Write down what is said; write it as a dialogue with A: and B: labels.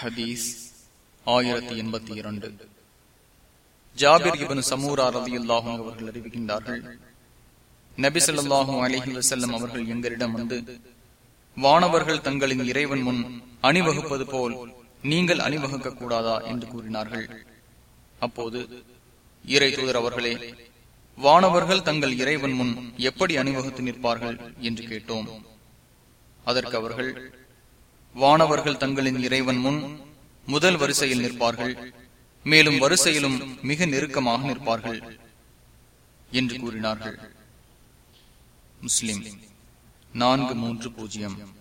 A: ஹதீஸ் ஆயிரத்தி எண்பத்தி இரண்டு. ஜாபிர் இபன் சமூரா ரவி அல்லாஹும் அவர்கள் அறிவிக்கின்றார்கள் நபிசல்லாஹும் அலஹி வசல்லம் அவர்கள் எங்களிடம் வந்து வானவர்கள் தங்களின் இறைவன் முன் அணிவகுப்பது போல் நீங்கள் அணிவகுக்க கூடாதா என்று கூறினார்கள். அப்போது இறை தூதர் அவர்களே வானவர்கள் தங்கள் இறைவன் முன் எப்படி அணிவகுத்து நிற்பார்கள்? என்று கேட்டோம். அதற்கு அவர்கள் வானவர்கள் தங்களின் இறைவன் முன் முதல் வரிசையில் நிற்பார்கள். மேலும் வரிசையிலும் மிக நெருக்கமாக நிற்பார்கள் என்று கூறினார்கள். முஸ்லிம் நான்கு மூன்று பூஜ்ஜியம்.